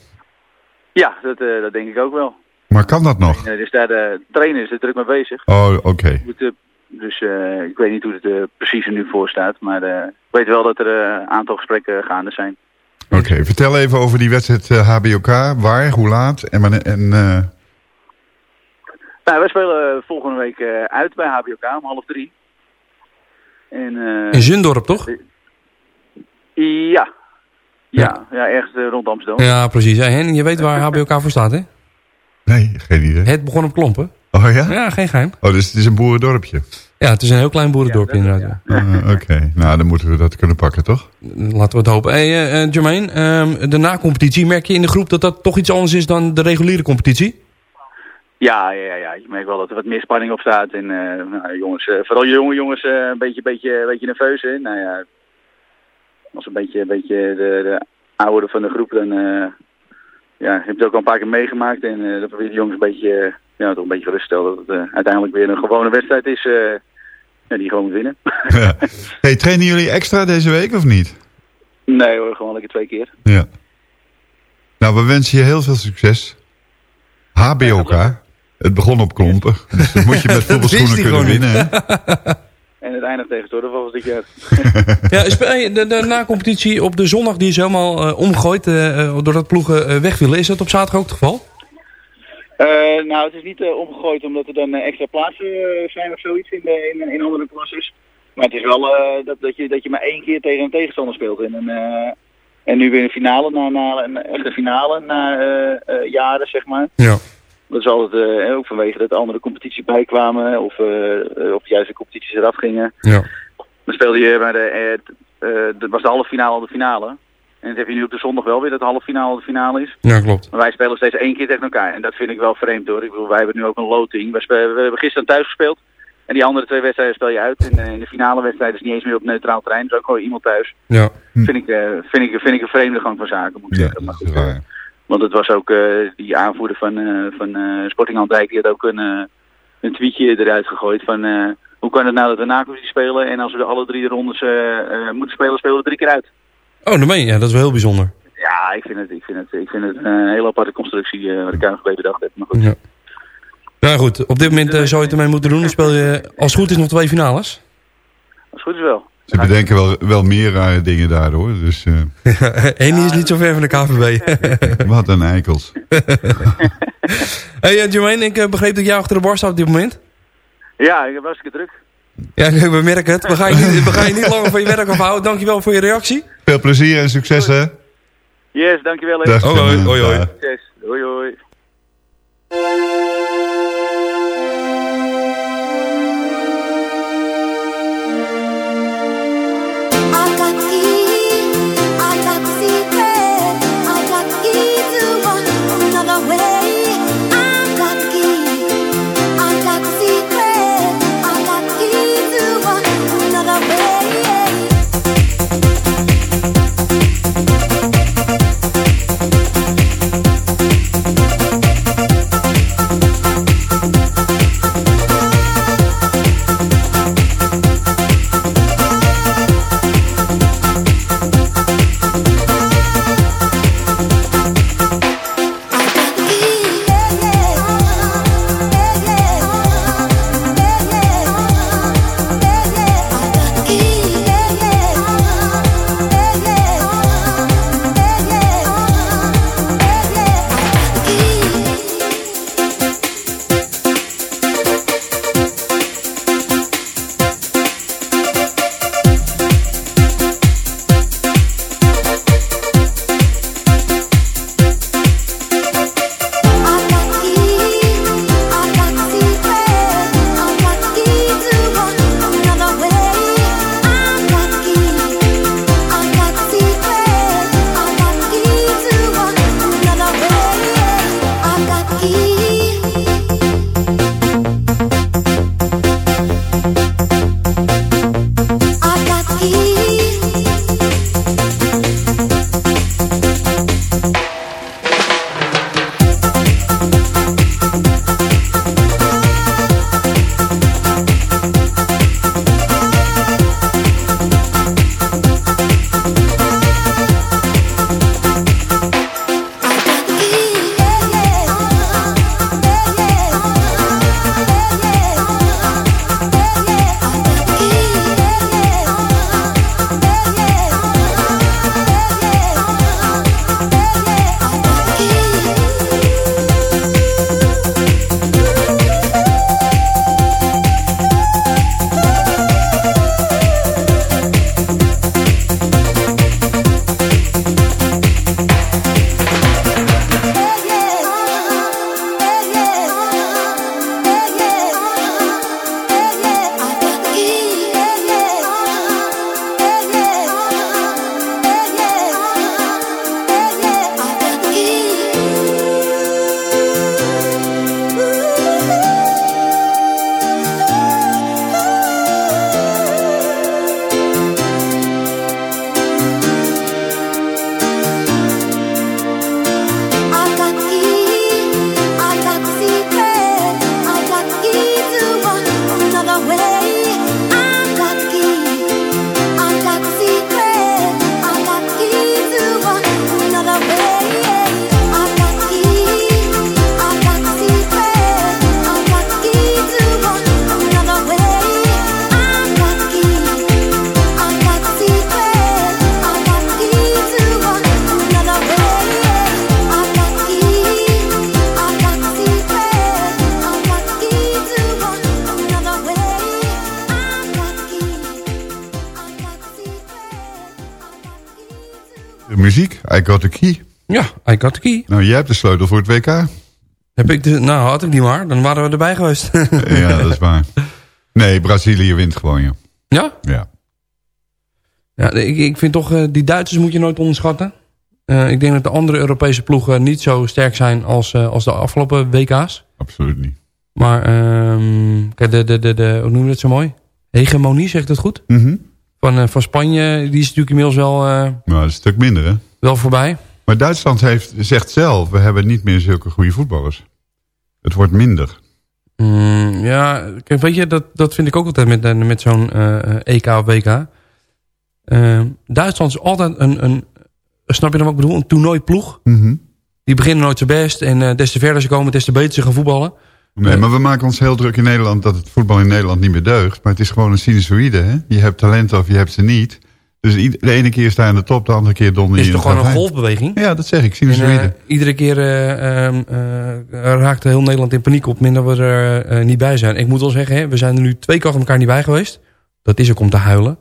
L: Ja, dat, eh, dat denk ik ook wel.
D: Maar kan dat nog?
L: Eh, dus daar de trainer is er druk mee bezig.
D: Oh, oké.
L: Moet, eh, dus eh, ik weet niet hoe het eh, precies er nu voor staat, maar eh, ik weet wel dat er eh, een aantal gesprekken gaande zijn.
D: Oké, vertel even over die wedstrijd eh, HBOK. Waar, hoe laat en wanneer... En, eh,
L: Nou, wij spelen volgende week eh, uit bij HBOK om half drie. En, eh,
F: In Zundorp, toch?
L: Ja. Ja, ja. ergens eh, rond Amsterdam.
F: Ja, precies. Ja, Hen, je weet waar HBOK voor staat, hè?
D: Nee, geen idee.
F: Het begon op klompen.
D: Oh ja?
F: Ja, geen geheim.
D: Oh, dus het is een boerendorpje.
F: Ja, het is een heel klein boerendorpje inderdaad. ja.
D: Ah, Oké, nou dan moeten we dat kunnen pakken, toch?
F: Laten we het hopen. Hey, eh, eh, Jermaine, ehm, de na-competitie, merk je in de groep dat dat toch iets anders is dan de reguliere competitie?
L: Ja, ja, ja, ja. Je merkt wel dat er wat meer spanning op staat. En eh, nou, jongens, vooral jonge jongens eh, een beetje, beetje, beetje nerveus. Hè? Nou ja, als een beetje, beetje de, de oudere van de groep, dan ja, heb je het ook al een paar keer meegemaakt. En dan probeer je de jongens een beetje, eh, ja, toch een beetje geruststellen dat het eh, uiteindelijk weer een gewone wedstrijd is ja, die gewoon moet winnen.
D: Ja. Hey, trainen jullie extra deze week of niet?
L: nee hoor, gewoon lekker twee keer.
D: Ja. Nou, we wensen je heel veel succes. HBOK. Het begon op klompen. Dus dan moet je met voetbalschoenen kunnen winnen.
L: Eindigt tegen Tordeval dit jaar.
F: Ja, de, de na-competitie op de zondag die is helemaal eh, omgegooid eh, eh, doordat ploegen weg willen. Is dat op zaterdag ook het geval?
L: Eh, nou, het is niet eh, omgegooid omdat er dan extra plaatsen zijn of zoiets in, de, in, in andere klasses. Maar het is wel eh, dat, dat, je, dat je maar één keer tegen een tegenstander speelt. En, een, eh, en nu weer een finale, na, na, een echte finale na eh, eh, jaren, zeg maar.
F: Ja.
L: Dat is altijd eh, ook vanwege dat de andere competitie bijkwamen of, eh, eh, of juist de competities eraf gingen.
F: Ja.
L: Dan speelde je bij de, eh, dat was de halve finale de finale. En dat heb je nu op de zondag wel weer dat de halve finale de finale is.
F: Ja, klopt.
L: Maar wij spelen steeds één keer tegen elkaar. En dat vind ik wel vreemd hoor. Ik bedoel, wij hebben nu ook een loting. We, spelen, we hebben gisteren thuis gespeeld.
M: En die andere twee wedstrijden speel je uit. En in de finale wedstrijd is niet eens meer op neutraal terrein. Dus ook gewoon iemand thuis.
F: Ja.
M: Vind, ik, eh, vind, ik, vind ik een vreemde gang van zaken, moet ik zeggen. Maar goed, want het was ook eh, die aanvoerder van, eh van eh, Sporting Andijk, die had ook een, een tweetje eruit gegooid van... hoe kan het nou dat we na-competitie spelen en als we de alle drie de rondes moeten spelen, spelen we drie keer uit.
F: Oh, dat meen je. Ja, dat is wel heel bijzonder.
M: Ja, ik vind het, ik vind het, ik vind het een hele aparte constructie wat de KNVB bedacht heeft. Maar goed.
F: Ja. Nou goed, op dit moment zou je het ermee moeten doen. Dan speel je, als het goed is, nog twee finales.
M: Als het goed is wel.
D: Ze bedenken wel, wel meer rare dingen daardoor. Dus, eh,
F: Henny is niet zo ver van de KVB.
D: wat een eikels.
F: hey, uh, Jermaine, ik eh, begreep dat jij achter de bar staat op dit moment.
M: Ja, ik heb hartstikke druk.
F: Ja, nee, we merken het. We gaan je niet, we gaan je niet langer van je werk afhouden. Dankjewel voor je reactie.
D: Veel plezier en succes hè.
M: Yes, dankjewel.
D: Dag,
F: Hoi, hoi, hoi, hoi.
M: Hoi,
D: got the key.
F: Ja, I got the key.
D: Nou, jij hebt de sleutel voor het WK.
F: Heb ik de, nou, had ik die maar. Dan waren we erbij geweest.
D: ja, dat is waar. Nee, Brazilië wint gewoon, ja.
F: Ja?
D: Ja.
F: Ja, ik, ik vind toch, eh, die Duitsers moet je nooit onderschatten. Eh, ik denk dat de andere Europese ploegen niet zo sterk zijn als, eh, als de afgelopen WK's.
D: Absoluut niet.
F: Maar, ehm, kijk, de, de, de, de, hoe noem je dat zo mooi? Hegemonie, zegt het goed?
D: Mhm.
F: Van, van Spanje, die is natuurlijk inmiddels wel,
D: Nou, dat is een stuk minder, hè?
F: Wel voorbij.
D: Maar Duitsland heeft, zegt zelf, we hebben niet meer zulke goede voetballers. Het wordt minder.
F: Mm, ja, kijk, weet je, dat, dat vind ik ook altijd met, eh, met zo'n eh, EK of WK. Eh, Duitsland is altijd een, een, snap je dan wat ik bedoel, een toernooiploeg.
D: Mhm.
F: Die beginnen nooit zo best en eh, des te verder ze komen, des te beter ze gaan voetballen.
D: Nee, maar we maken ons heel druk in Nederland dat het voetbal in Nederland niet meer deugt. Maar het is gewoon een sinusoïde, hè? Je hebt talenten of je hebt ze niet. Dus de ene keer sta je aan de top, de andere keer donder je
F: is
D: in
F: toch
D: het
F: gewoon een golfbeweging?
D: Ja, dat zeg ik, sinusoïde.
F: eh, iedere keer eh, raakte heel Nederland in paniek op het dat we er niet bij zijn. Ik moet wel zeggen, hè, we zijn er nu twee keer achter elkaar niet bij geweest. Dat is ook om te huilen.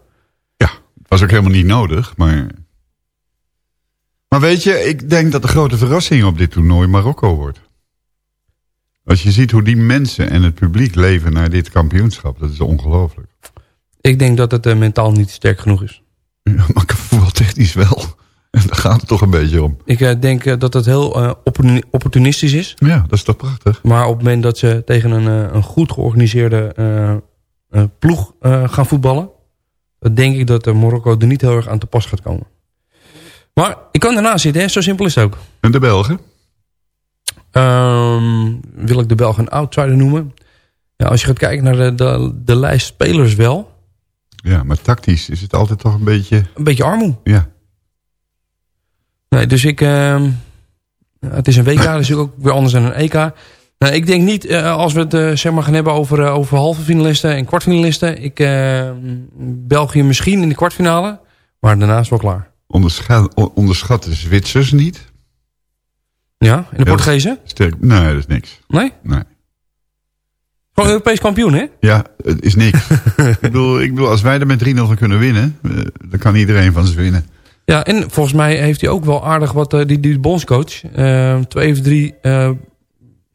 D: Het was ook helemaal niet nodig, maar... Maar weet je, ik denk dat de grote verrassing op dit toernooi Marokko wordt. Als je ziet hoe die mensen en het publiek leven naar dit kampioenschap, dat is ongelooflijk.
F: Ik denk dat het mentaal niet sterk genoeg is.
D: maar voetbal technisch wel. En daar gaat het toch een beetje om.
F: Ik eh, denk eh, dat het heel eh, opportuni- opportunistisch is.
D: Ja, dat is toch prachtig.
F: Maar op het moment dat ze tegen een, een goed georganiseerde ploeg gaan voetballen... dan denk ik dat Marokko er niet heel erg aan te pas gaat komen. Maar ik kan ernaast zitten, hè? zo simpel is het ook.
D: En de Belgen?
F: Ehm, wil ik de Belgen een outsider noemen? Ja, als je gaat kijken naar de, de, de lijst spelers wel.
D: Ja, maar tactisch is het altijd toch een beetje...
F: Een beetje armoe.
D: Ja.
F: Nee, dus ik... ehm, het is een WK, dus ook weer anders dan een EK. Nou, ik denk niet, eh, als we het eh, zeg maar gaan hebben over, eh, over halve finalisten en kwartfinalisten. Ik, eh, België misschien in de kwartfinale, maar daarna is wel klaar.
D: Onderschat, on- onderschat de Zwitsers niet.
F: Ja, en de Portugezen?
D: Sterk. Nee, dat is niks.
F: Nee?
D: Nee.
F: Gewoon Europees kampioen, hè?
D: Ja, het is niks. ik, bedoel, ik bedoel, als wij er met 3-0 van kunnen winnen, eh, dan kan iedereen van ze winnen.
F: Ja, en volgens mij heeft hij ook wel aardig wat, eh, die, die bondscoach. eh, twee of drie, eh,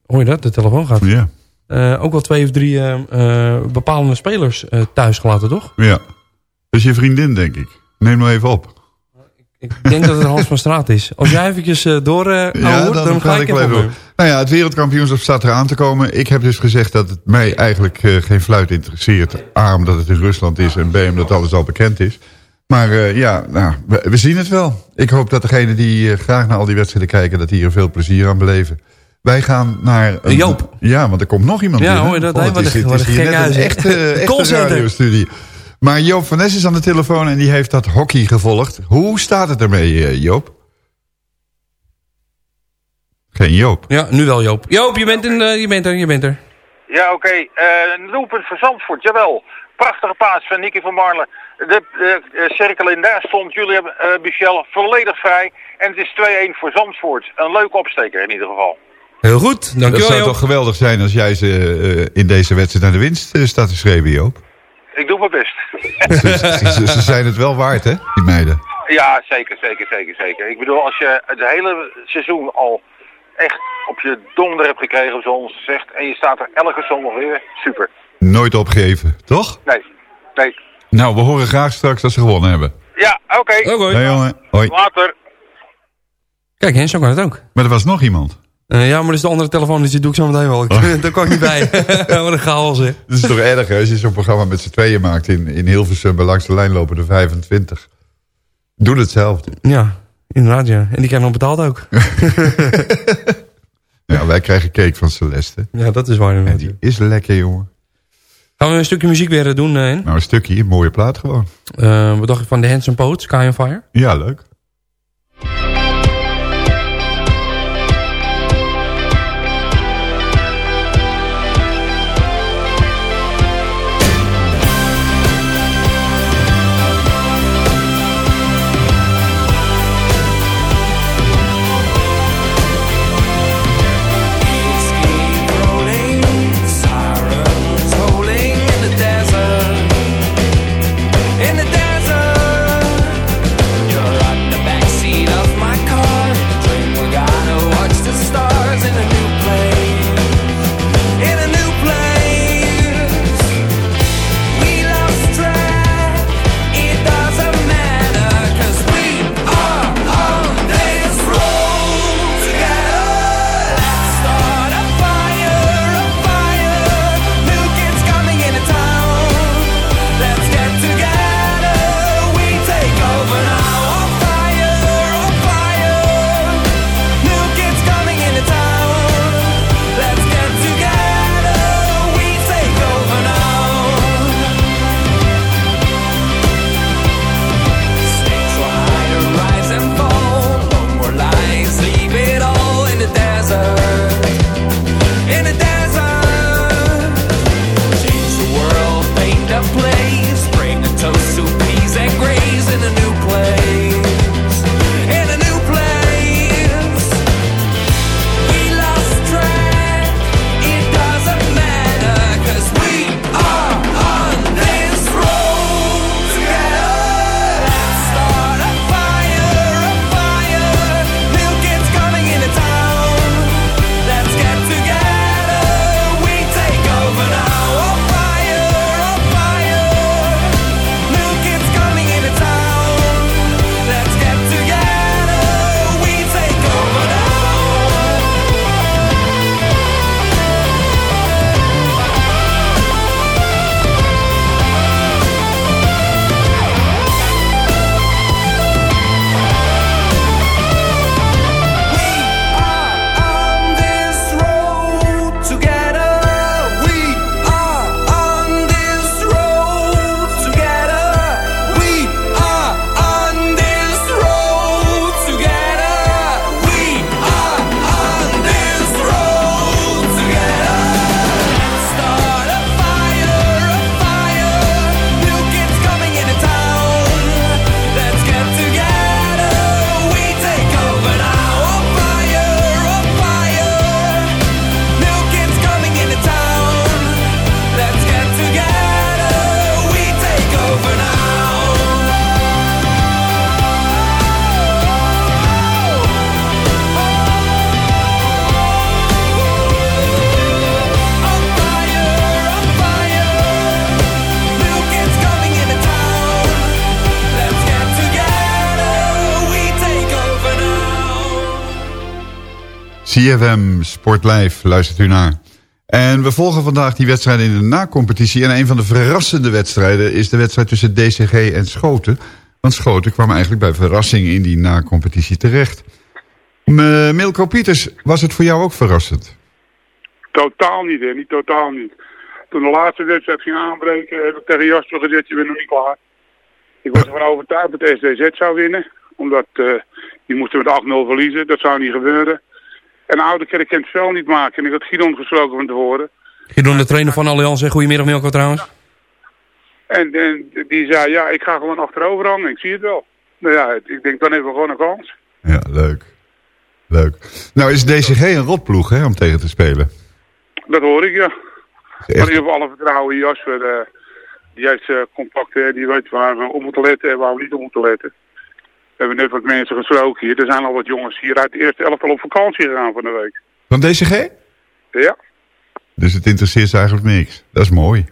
F: hoor je dat? De telefoon gaat.
D: Ja.
F: Ook wel twee of drie eh, eh, bepalende spelers eh, thuis gelaten, toch?
D: Ja. Dat is je vriendin, denk ik. Neem nou even op.
F: Ik denk dat het Hans van Straat is. Als jij eventjes eh, door
D: Ja,
F: ouwe,
D: dan,
F: dan, ga ik even op.
D: Nou ja, het wereldkampioenschap staat eraan te komen. Ik heb dus gezegd dat het mij eigenlijk eh, geen fluit interesseert. A, omdat het in Rusland is en B, omdat alles al bekend is. Maar ja, nou, we, we zien het wel. Ik hoop dat degenen die graag naar al die wedstrijden kijken... dat die hier veel plezier aan beleven. Wij gaan naar... een-
F: Joop.
D: Ja, want er komt nog iemand
F: Ja,
D: binnen.
F: hoor dat?
D: Oh,
F: Wat
D: is,
F: een-
D: het
F: wat
D: is
F: een gek huis,
D: een echte, echte radiostudie. Maar Joop van Nes is aan de telefoon en die heeft dat hockey gevolgd. Hoe staat het ermee, eh, Joop? Geen Joop.
F: Ja, nu wel Joop. Joop, je bent, in, eh, je bent er, je bent er.
I: Ja, oké. Eh, een doelpunt voor Zandvoort, jawel. Prachtige paas van Nicky van Marlen. De eh, eh, cirkel in, daar stond Julia eh Michel volledig vrij. En het is 2-1 voor Zandvoort. Een leuke opsteker in ieder geval.
F: Heel goed,
D: Dat
F: dankjewel
D: zou
F: Joop.
D: toch geweldig zijn als jij ze eh, in deze wedstrijd naar de winst staat te schreeuwen, Joop.
I: Ik doe mijn best.
D: ze, ze- ze zijn het wel waard, hè, die meiden.
I: ja, zeker, zeker, zeker, zeker. Ik bedoel, als je het hele seizoen al echt op je donder hebt gekregen, zoals ons zegt, en je staat er elke zondag weer, super.
D: Nooit opgeven, toch?
I: Nee, nee.
D: Nou, we horen graag straks dat ze gewonnen hebben.
I: Ja, oké.
D: Hey, jongen. Hoi.
I: Later.
F: Kijk, hè, zo kan het ook.
D: Maar er was nog iemand.
F: Eh, ja, maar dat is de andere telefoon, dus die doe ik zo meteen wel. Daar kan ik niet bij. Wat een chaos, hè.
D: Het is toch erg, hè, als je zo'n programma met z'n tweeën maakt in, in Hilversum... bij langs de lijn lopen de 25. Doe hetzelfde.
F: Ja, inderdaad, ja. En die krijgen nog betaald ook.
D: Ja, wij krijgen cake van Celeste.
F: Ja, dat is waar.
D: En die is lekker, jongen.
F: Gaan we een stukje muziek weer eh, doen, eh, Hen?
D: Nou, een stukje, een mooie plaat gewoon.
F: Eh, wat dacht je van de Handsome Poets, Sky on Fire?
D: Ja, leuk. CFM Sport Live luistert u naar. En we volgen vandaag die wedstrijden in de na-competitie. En een van de verrassende wedstrijden is de wedstrijd tussen DCG en Schoten. Want Schoten kwam eigenlijk bij verrassing in die na-competitie terecht. M Milko Pieters, was het voor jou ook verrassend?
N: Totaal niet, hè. Niet totaal niet. Toen de laatste wedstrijd ging aanbreken, heb ik tegen Jasper gezegd, je bent nog niet klaar. Ik was ervan overtuigd dat SDZ zou winnen. Omdat eh, die moesten met 8-0 verliezen. Dat zou niet gebeuren. En Oude Kerk kent het spel niet maken. En ik had Gidon gesproken van tevoren.
F: Gidon, de trainer van Allianz. hè? Goedemiddag Milko trouwens.
N: En, en die zei, ja, ik ga gewoon achterover hangen. Ik zie het wel. Nou ja, ik denk, dan hebben we gewoon een kans.
D: Ja, leuk. Leuk. Nou is DCG een rotploeg hè, om tegen te spelen.
N: Dat hoor ik, ja. Maar ik heb alle vertrouwen in Jasper. eh, die heeft uh, contacten, die weet waar we op moeten letten en waar we niet op moeten letten. We hebben net wat mensen gesproken hier. Er zijn al wat jongens hier uit de eerste elftal op vakantie gegaan van de week.
D: Van DCG?
N: Ja.
D: Dus het interesseert ze eigenlijk niks. Dat is mooi.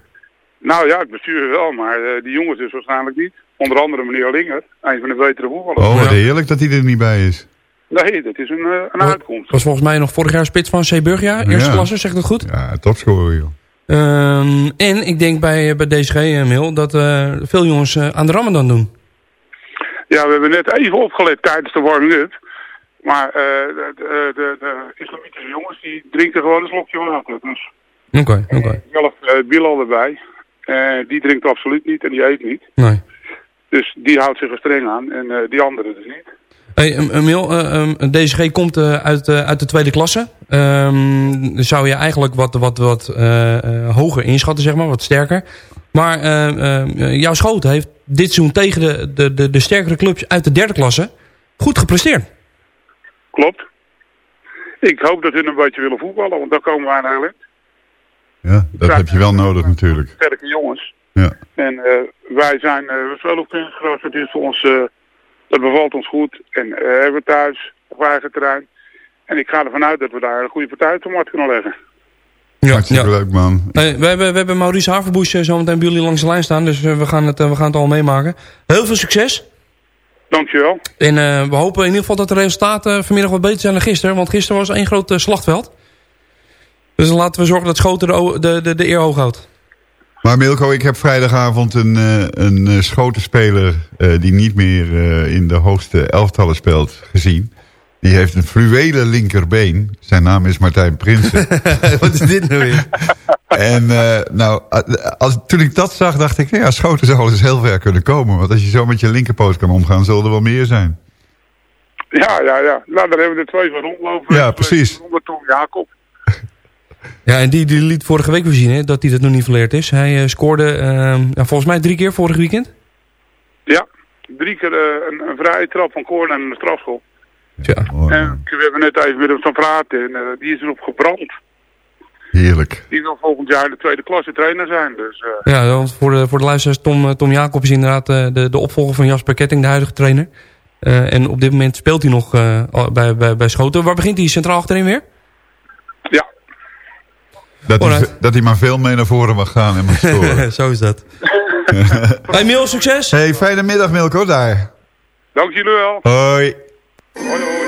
N: Nou ja, het bestuur wel, maar eh, die jongens dus waarschijnlijk niet. Onder andere meneer Linger, een van de betere voetballers.
D: Oh, wat heerlijk dat hij er niet bij is.
N: Nee, dat is een, eh, een uitkomst.
F: Was volgens mij nog vorig jaar spits van Zeeburgia. Eerste
D: Ja.
F: klasse, zeg ik dat goed?
D: Ja, topscorer joh.
F: Ehm, en ik denk bij, bij DSG, eh, Mil, dat eh, veel jongens eh, aan de Ramadan doen.
N: Ja, we hebben net even opgelet tijdens de warming-up. Maar eh, de, de, de, islamitische jongens die drinken gewoon een slokje water. Dus
F: Oké, oké.
N: zelf uh, Bilal erbij. Eh, die drinkt absoluut niet en die eet niet.
F: Nee.
N: Dus die houdt zich er streng aan en eh, die anderen dus niet.
F: Hey, Emil, uh, um, DSG komt uh, uit, uh, uit de tweede klasse. Um, zou je eigenlijk wat, wat, wat uh, hoger inschatten, zeg maar, wat sterker. Maar uh, jouw schoten heeft dit seizoen tegen de, de, de, de sterkere clubs uit de derde klasse goed gepresteerd.
N: Klopt. Ik hoop dat hun een beetje willen voetballen, want daar komen wij naar in.
D: Ja, dat heb je wel nodig natuurlijk.
N: Sterke jongens.
D: Ja.
N: En uh, wij zijn, uh, we spelen op kunstgras, dat is voor ons, uh, dat bevalt ons goed. En uh, hebben we thuis op eigen terrein. En ik ga ervan uit dat we daar een goede partij te markt kunnen leggen.
D: Ja, Hartstikke leuk man.
F: Hey, we, hebben, we hebben Maurice Haverboes uh, zometeen bij jullie langs de lijn staan, dus uh, we, gaan het, uh, we gaan het al meemaken. Heel veel succes.
N: Dankjewel.
F: En we hopen in ieder geval dat de resultaten vanmiddag wat beter zijn dan gisteren, want gisteren was één groot slachtveld. Dus dan laten we zorgen dat Schoten de, de, de, de eer hoog houdt.
D: Maar Milko, ik heb vrijdagavond een, uh, een uh, schotenspeler uh, die niet meer in de hoogste elftallen speelt gezien. Die heeft een fluwelen linkerbeen. Zijn naam is Martijn Prinsen.
F: Wat is dit nou weer?
D: en nou, als, toen ik dat zag, dacht ik, ja, schoten zou wel eens heel ver kunnen komen. Want als je zo met je linkerpoot kan omgaan, zullen er wel meer zijn.
N: Ja, ja, ja. Nou, daar hebben we er twee van rondlopen.
D: Ja, precies.
N: Onder Tom Jacob.
F: Ja, en die, die liet vorige week weer zien hè, dat hij dat nog niet verleerd is. Hij uh, scoorde uh, ja, volgens mij drie keer vorig weekend.
N: Ja, drie keer uh, een, een vrije trap van corner en een strafschop.
F: Ja.
N: En we hebben net even met hem van praten en uh, die is erop gebrand.
D: Heerlijk.
N: Die wil volgend jaar de tweede klasse trainer zijn. Dus, uh...
F: Ja, want voor de, voor de luisteraars, Tom, Tom Jacob is inderdaad uh, de, de opvolger van Jasper Ketting, de huidige trainer. Uh, en op dit moment speelt hij nog uh, bij, bij, bij Schoten. Waar begint hij centraal achterin weer?
N: Ja.
D: Dat hij, dat hij maar veel mee naar voren mag gaan en mag scoren.
F: Zo is dat. hey Mil, succes.
D: Hey, fijne middag Milko daar.
N: Dank jullie wel.
D: Hoi.
N: Hoi,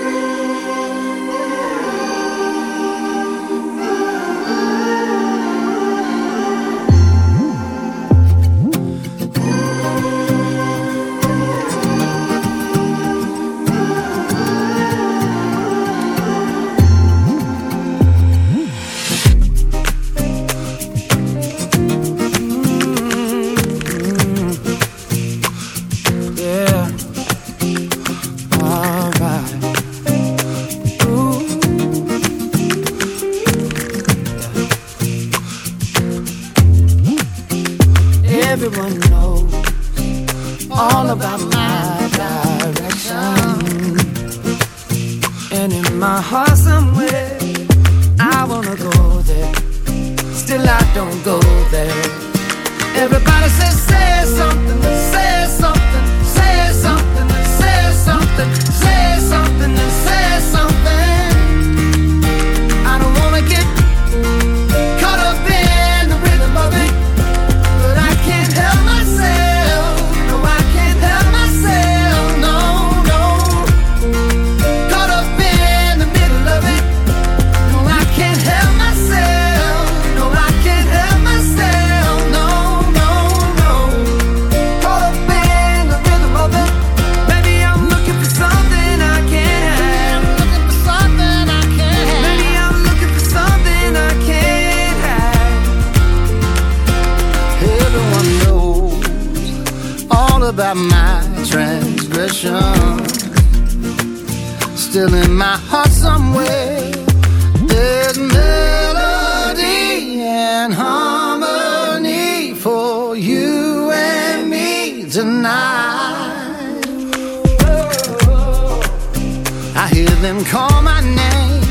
O: them call my name.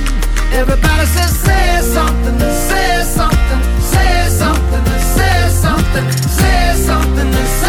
O: Everybody says, say something, say something, say something, say something, say something, say something.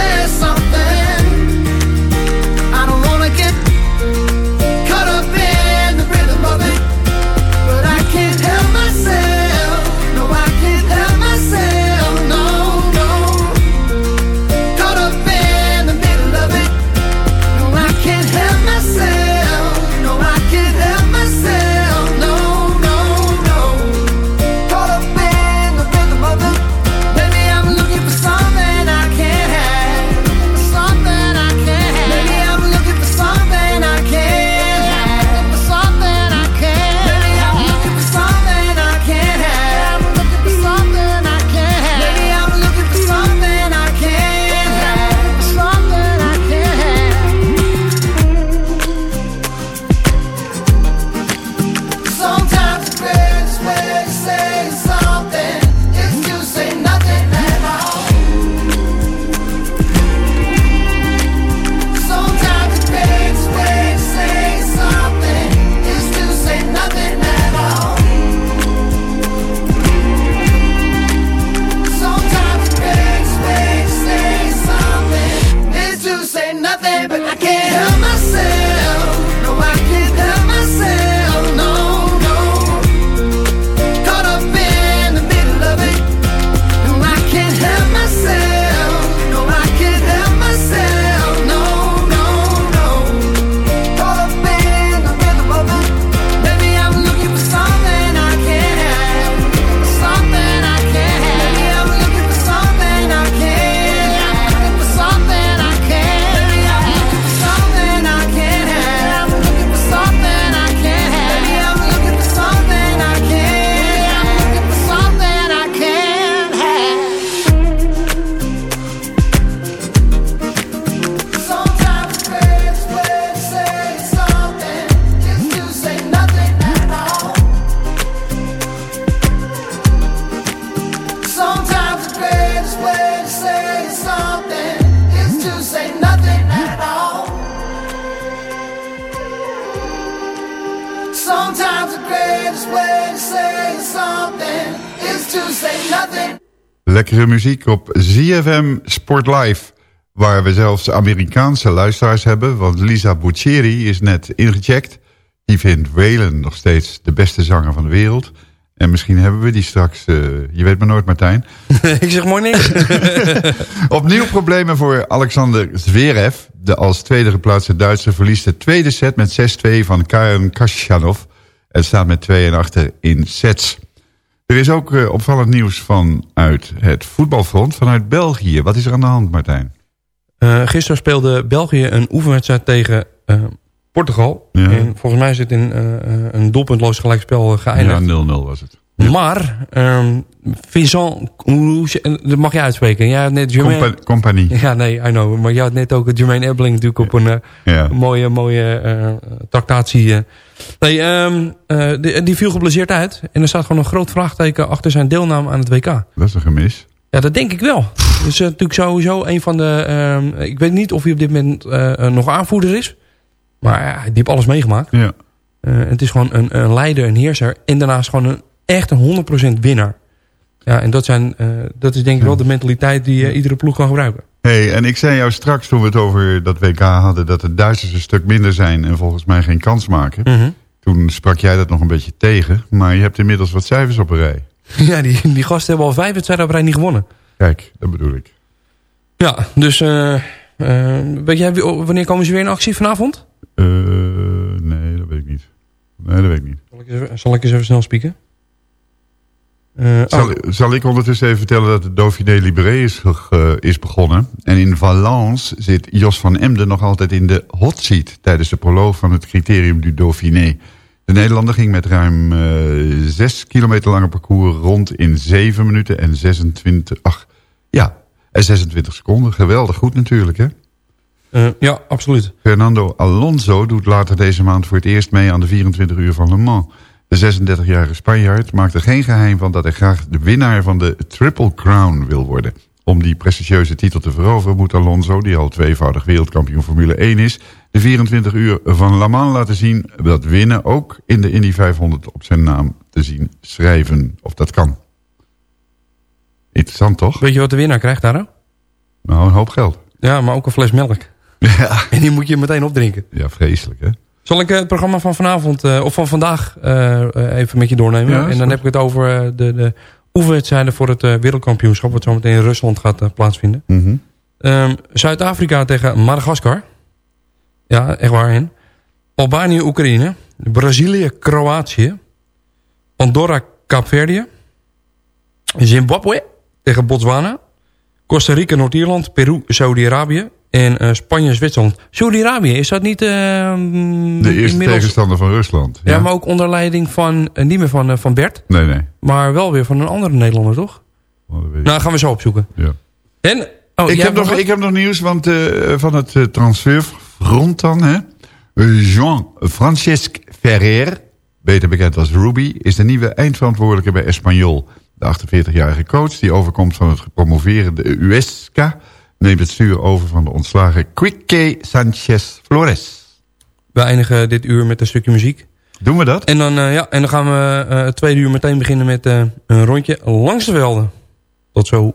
D: Muziek op ZFM Sport Live. Waar we zelfs Amerikaanse luisteraars hebben. Want Lisa Buccieri is net ingecheckt. Die vindt Waylon nog steeds de beste zanger van de wereld. En misschien hebben we die straks... eh, je weet maar nooit, Martijn.
F: Ik zeg mooi niks.
D: Opnieuw problemen voor Alexander Zverev. De als tweede geplaatste Duitser verliest de tweede set met 6-2 van Karen Khachanov. En staat met 2 en achter in sets. Er is ook eh, opvallend nieuws vanuit het voetbalfront, vanuit België. Wat is er aan de hand, Martijn?
F: Eh, gisteren speelde België een oefenwedstrijd tegen eh, Portugal.
D: Ja.
F: En volgens mij is het in een doelpuntloos gelijkspel geëindigd.
D: Ja, 0-0 was het.
F: Maar ehm Vincent, hoe, dat mag je uitspreken. Jij had net Jermaine,
D: Compa- compagnie.
F: Ja, nee, I know. Maar jij had net ook Jermaine Ebbeling natuurlijk op een eh,
D: Ja.
F: mooie, mooie eh tractatie. eh. Nee, ehm, eh, die, die viel geblesseerd uit. En er staat gewoon een groot vraagteken achter zijn deelname aan het WK.
D: Dat is een gemis.
F: Ja, dat denk ik wel. Dus uh, natuurlijk sowieso een van de... ehm, ik weet niet of hij op dit moment nog aanvoerder is. Maar die heeft alles meegemaakt.
D: Ja.
F: Het is gewoon een, een leider, een heerser. En daarnaast gewoon een, echt een 100% winnaar. Ja, en dat, zijn, eh, dat is denk ik wel de mentaliteit die eh, iedere ploeg kan gebruiken.
D: hey, en ik zei jou straks toen we het over dat WK hadden... dat de Duitsers een stuk minder zijn en volgens mij geen kans maken.
F: Mhm.
D: Toen sprak jij dat nog een beetje tegen. Maar je hebt inmiddels wat cijfers op een rij.
F: Ja, die, die gasten hebben al vijf wedstrijden op rij niet gewonnen.
D: Kijk, dat bedoel ik.
F: Ja, dus eh, weet jij wie- wanneer komen ze weer in actie vanavond?
D: Nee, dat weet ik niet. Nee, dat weet ik niet.
F: Zal ik eens even, zal ik eens even snel spieken? Eh,
D: Zal,
F: oh,
D: zal ik ondertussen even vertellen dat de Dauphiné Libéré is, ge- is begonnen. En in Valence zit Jos van Emden nog altijd in de hot seat... tijdens de proloog van het criterium du Dauphiné. De Nederlander ging met ruim eh 6 kilometer lange parcours rond in 7 minuten en 26... Ach, ja, en 26 seconden. Geweldig goed natuurlijk, hè?
K: Uh, ja, absoluut.
D: Fernando Alonso doet later deze maand voor het eerst mee aan de 24 uur van Le Mans. De 36-jarige Spanjaard maakt er geen geheim van dat hij graag de winnaar van de Triple Crown wil worden. Om die prestigieuze titel te veroveren moet Alonso, die al tweevoudig wereldkampioen Formule 1 is, de 24 uur van Le Mans laten zien dat winnen ook in de Indy 500 op zijn naam te zien schrijven. Of dat kan. Interessant toch?
K: Weet je wat de winnaar krijgt daar?
D: Nou, een hoop geld.
K: Ja, maar ook een fles melk.
D: Ja.
K: En die moet je meteen opdrinken.
D: Ja, vreselijk hè?
K: Zal ik eh, het programma van vanavond, uh, of van vandaag, uh, even met je doornemen?
D: Ja,
K: en dan heb ik het over de, de oefenwedstrijden voor het wereldkampioenschap... wat zometeen in Rusland gaat plaatsvinden.
D: Mhm.
K: Um, Zuid-Afrika tegen Madagaskar. Ja, echt waar. Albanië, Oekraïne. Brazilië, Kroatië. Andorra, Kaapverdië. Zimbabwe tegen Botswana. Costa Rica, Noord-Ierland. Peru, Saudi-Arabië. En uh, Spanje, Zwitserland. Saudi-Arabië, is dat niet... Uh,
D: De eerste
K: inmiddels...
D: tegenstander van Rusland.
K: Ja, maar ook onder leiding van... Uh, niet meer van, van Bert.
D: Nee, nee.
K: Maar wel weer van een andere Nederlander, toch? Nou, gaan we zo opzoeken.
D: Ja.
K: En... Oh,
D: ik, heb nog,
K: wat?
D: ik heb nog nieuws want, van het transferfront dan. Hè? Jean Francesc Ferrer, beter bekend als Ruby... is de nieuwe eindverantwoordelijke bij Espanyol. De 48-jarige coach die overkomt van het gepromoveerde USK... neemt het stuur over van de ontslagen Quique Sanchez Flores.
K: We eindigen dit uur met een stukje muziek.
D: Doen we dat?
K: En dan, uh, ja, en dan gaan we uh, het tweede uur meteen beginnen met uh, een rondje langs de velden. Tot zo.